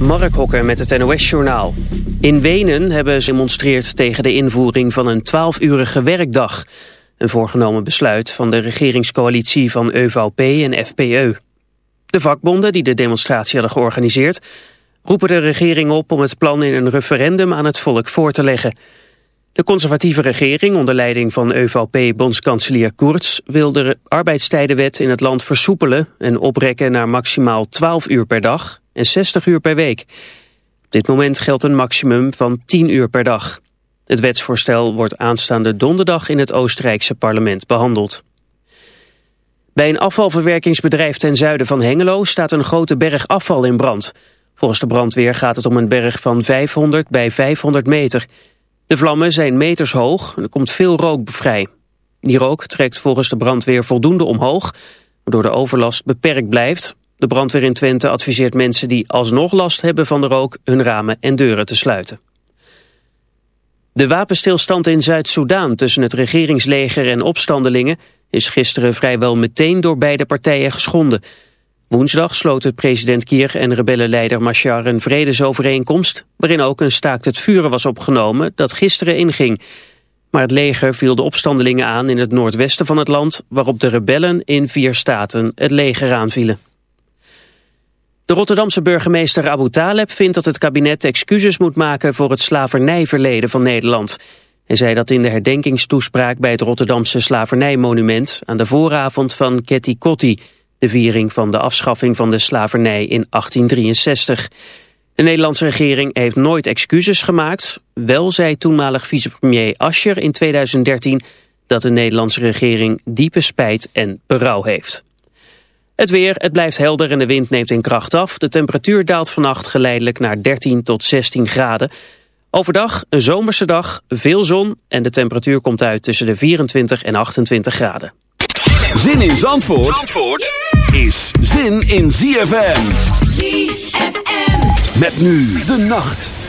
Mark Hokker met het NOS-journaal. In Wenen hebben ze demonstreerd tegen de invoering van een 12-urige werkdag. Een voorgenomen besluit van de regeringscoalitie van ÖVP en FPE. De vakbonden die de demonstratie hadden georganiseerd... roepen de regering op om het plan in een referendum aan het volk voor te leggen. De conservatieve regering onder leiding van ÖVP-bondskanselier Kurz... wil de arbeidstijdenwet in het land versoepelen... en oprekken naar maximaal 12 uur per dag en 60 uur per week. Op dit moment geldt een maximum van 10 uur per dag. Het wetsvoorstel wordt aanstaande donderdag in het Oostenrijkse parlement behandeld. Bij een afvalverwerkingsbedrijf ten zuiden van Hengelo staat een grote berg afval in brand. Volgens de brandweer gaat het om een berg van 500 bij 500 meter. De vlammen zijn meters hoog en er komt veel rook vrij. Die rook trekt volgens de brandweer voldoende omhoog, waardoor de overlast beperkt blijft. De brandweer in Twente adviseert mensen die alsnog last hebben van de rook hun ramen en deuren te sluiten. De wapenstilstand in Zuid-Soedan tussen het regeringsleger en opstandelingen is gisteren vrijwel meteen door beide partijen geschonden. Woensdag sloten president Kier en rebellenleider Machar een vredesovereenkomst... waarin ook een staakt het vuren was opgenomen dat gisteren inging. Maar het leger viel de opstandelingen aan in het noordwesten van het land... waarop de rebellen in vier staten het leger aanvielen. De Rotterdamse burgemeester Abu Taleb vindt dat het kabinet excuses moet maken voor het slavernijverleden van Nederland. Hij zei dat in de herdenkingstoespraak bij het Rotterdamse slavernijmonument aan de vooravond van Ketty Kotti, de viering van de afschaffing van de slavernij in 1863. De Nederlandse regering heeft nooit excuses gemaakt. Wel zei toenmalig vicepremier Ascher in 2013 dat de Nederlandse regering diepe spijt en berouw heeft. Het weer, het blijft helder en de wind neemt in kracht af. De temperatuur daalt vannacht geleidelijk naar 13 tot 16 graden. Overdag een zomerse dag, veel zon en de temperatuur komt uit tussen de 24 en 28 graden. Zin in Zandvoort, Zandvoort is zin in ZFM. ZFM. Met nu de nacht.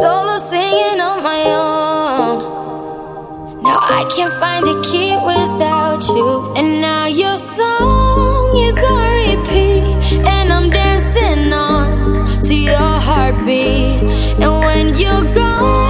solo singing on my own. Now I can't find the key without you, and now your song is on repeat, and I'm dancing on to your heartbeat. And when you're gone.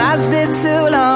lasted too long.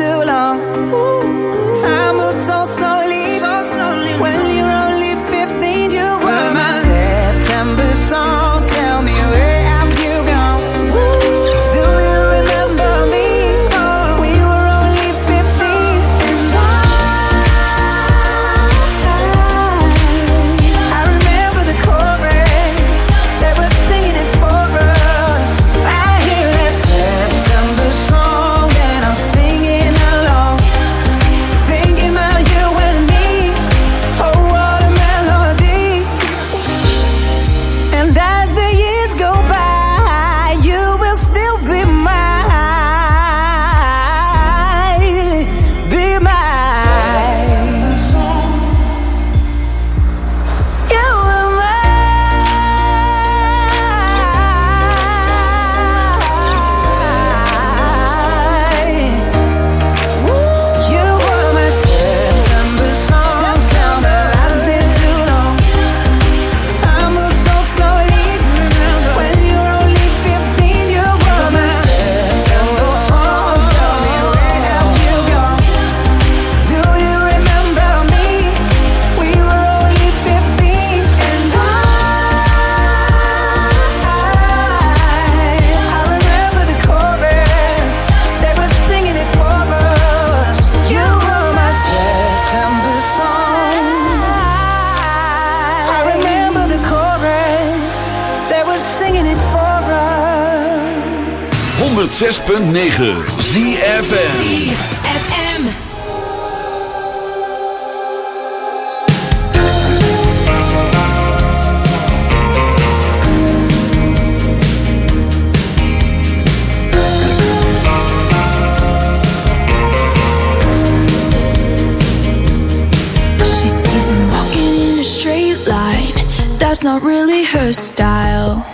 really her style.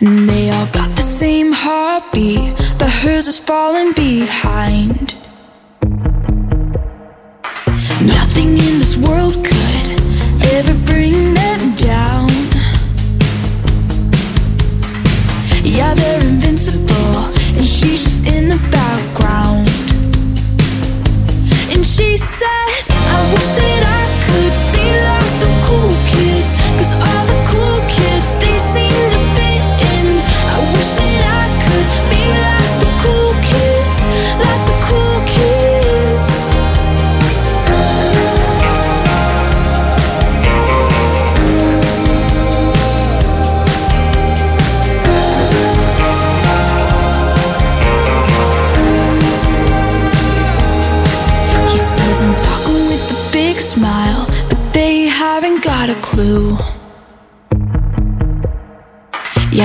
And they all got the same heartbeat, but hers is falling behind. Nothing in this world could ever bring them down. Yeah, they're invincible, and she's just in the background. And she says,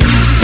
you.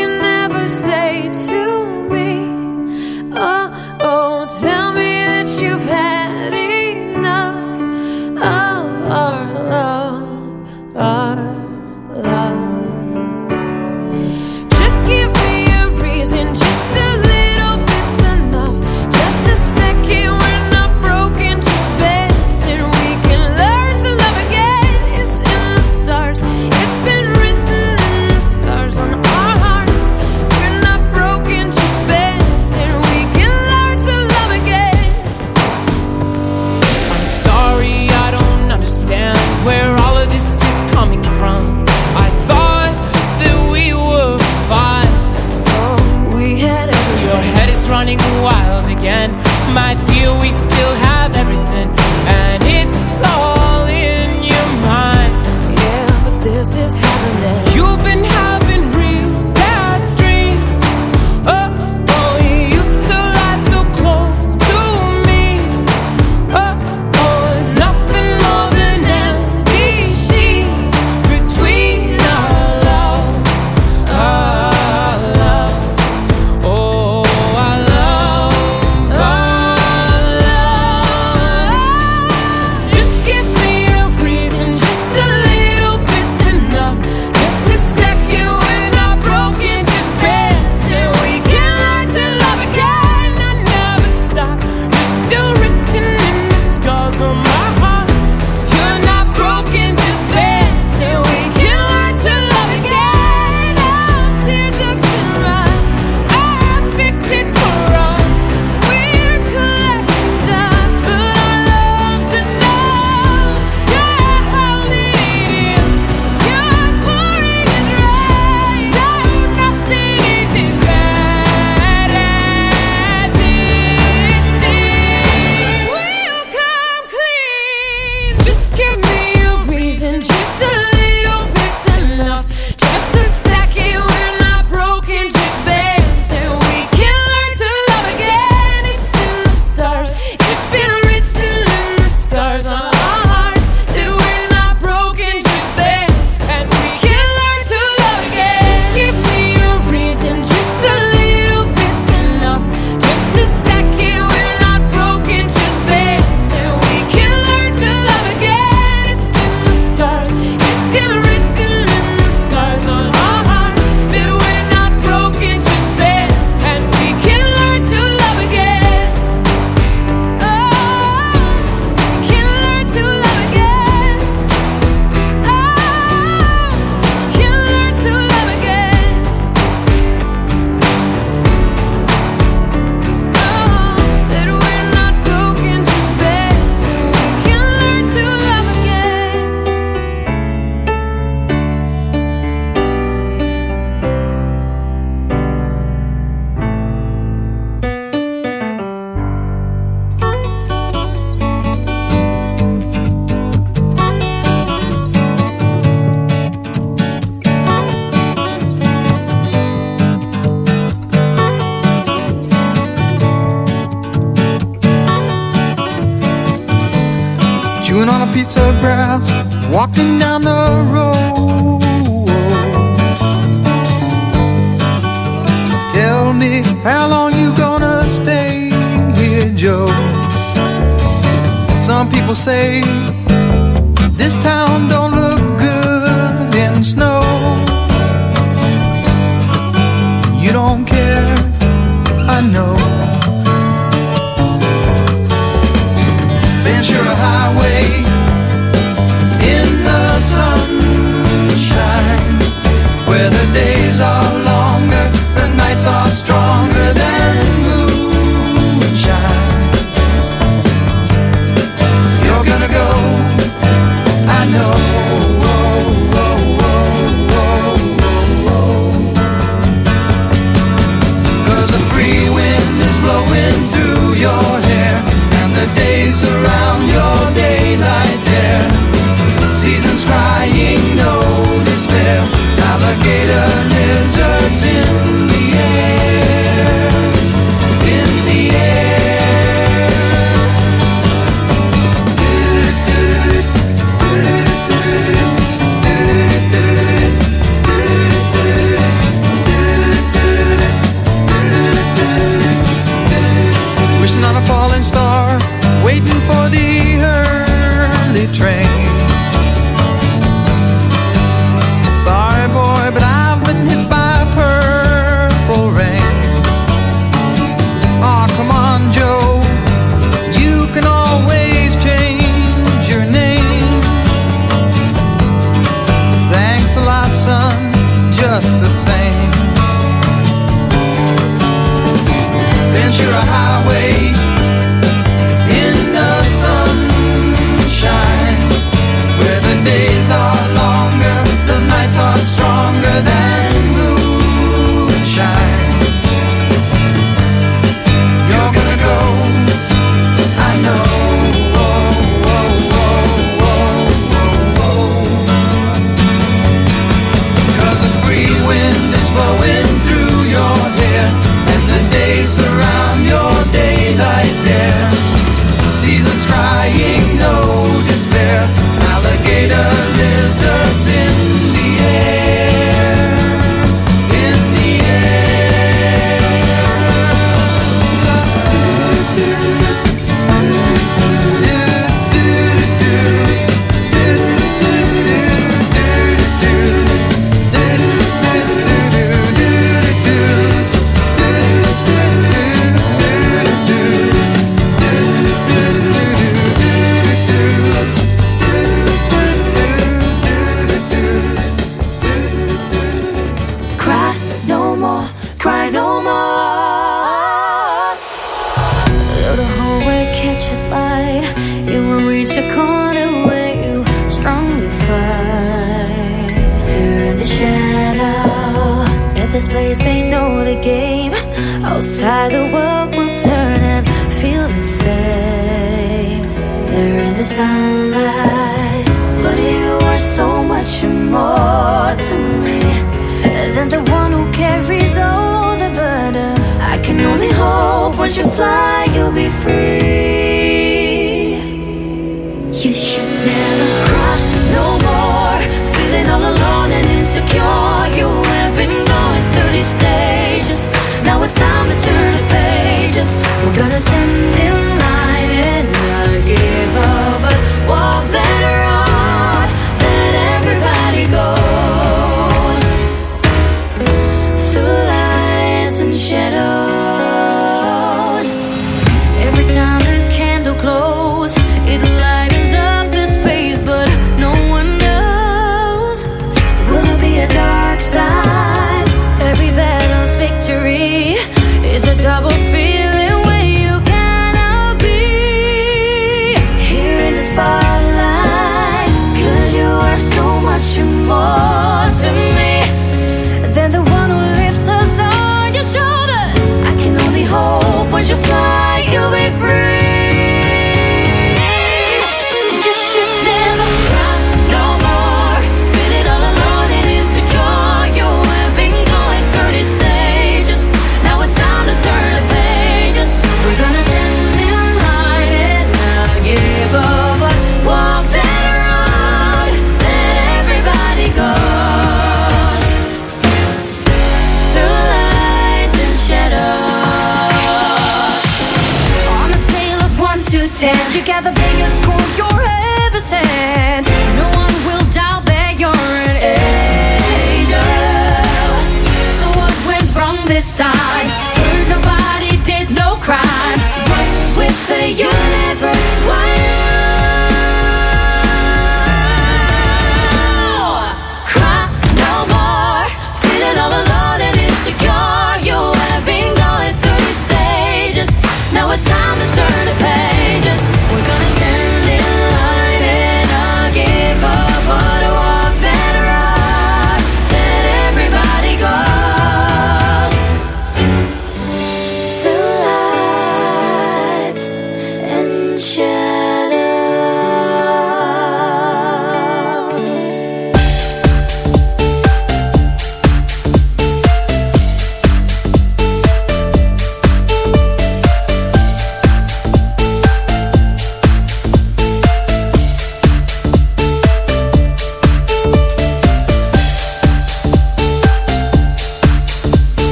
for my piece of grass walking down the road. Tell me how long you gonna stay here, Joe. Some people say this town don't carries all the burden. I can only hope once you fly, you'll be free. You should never cry no more. Feeling all alone and insecure. You have been going 30 stages. Now it's time to turn the pages. We're gonna send it.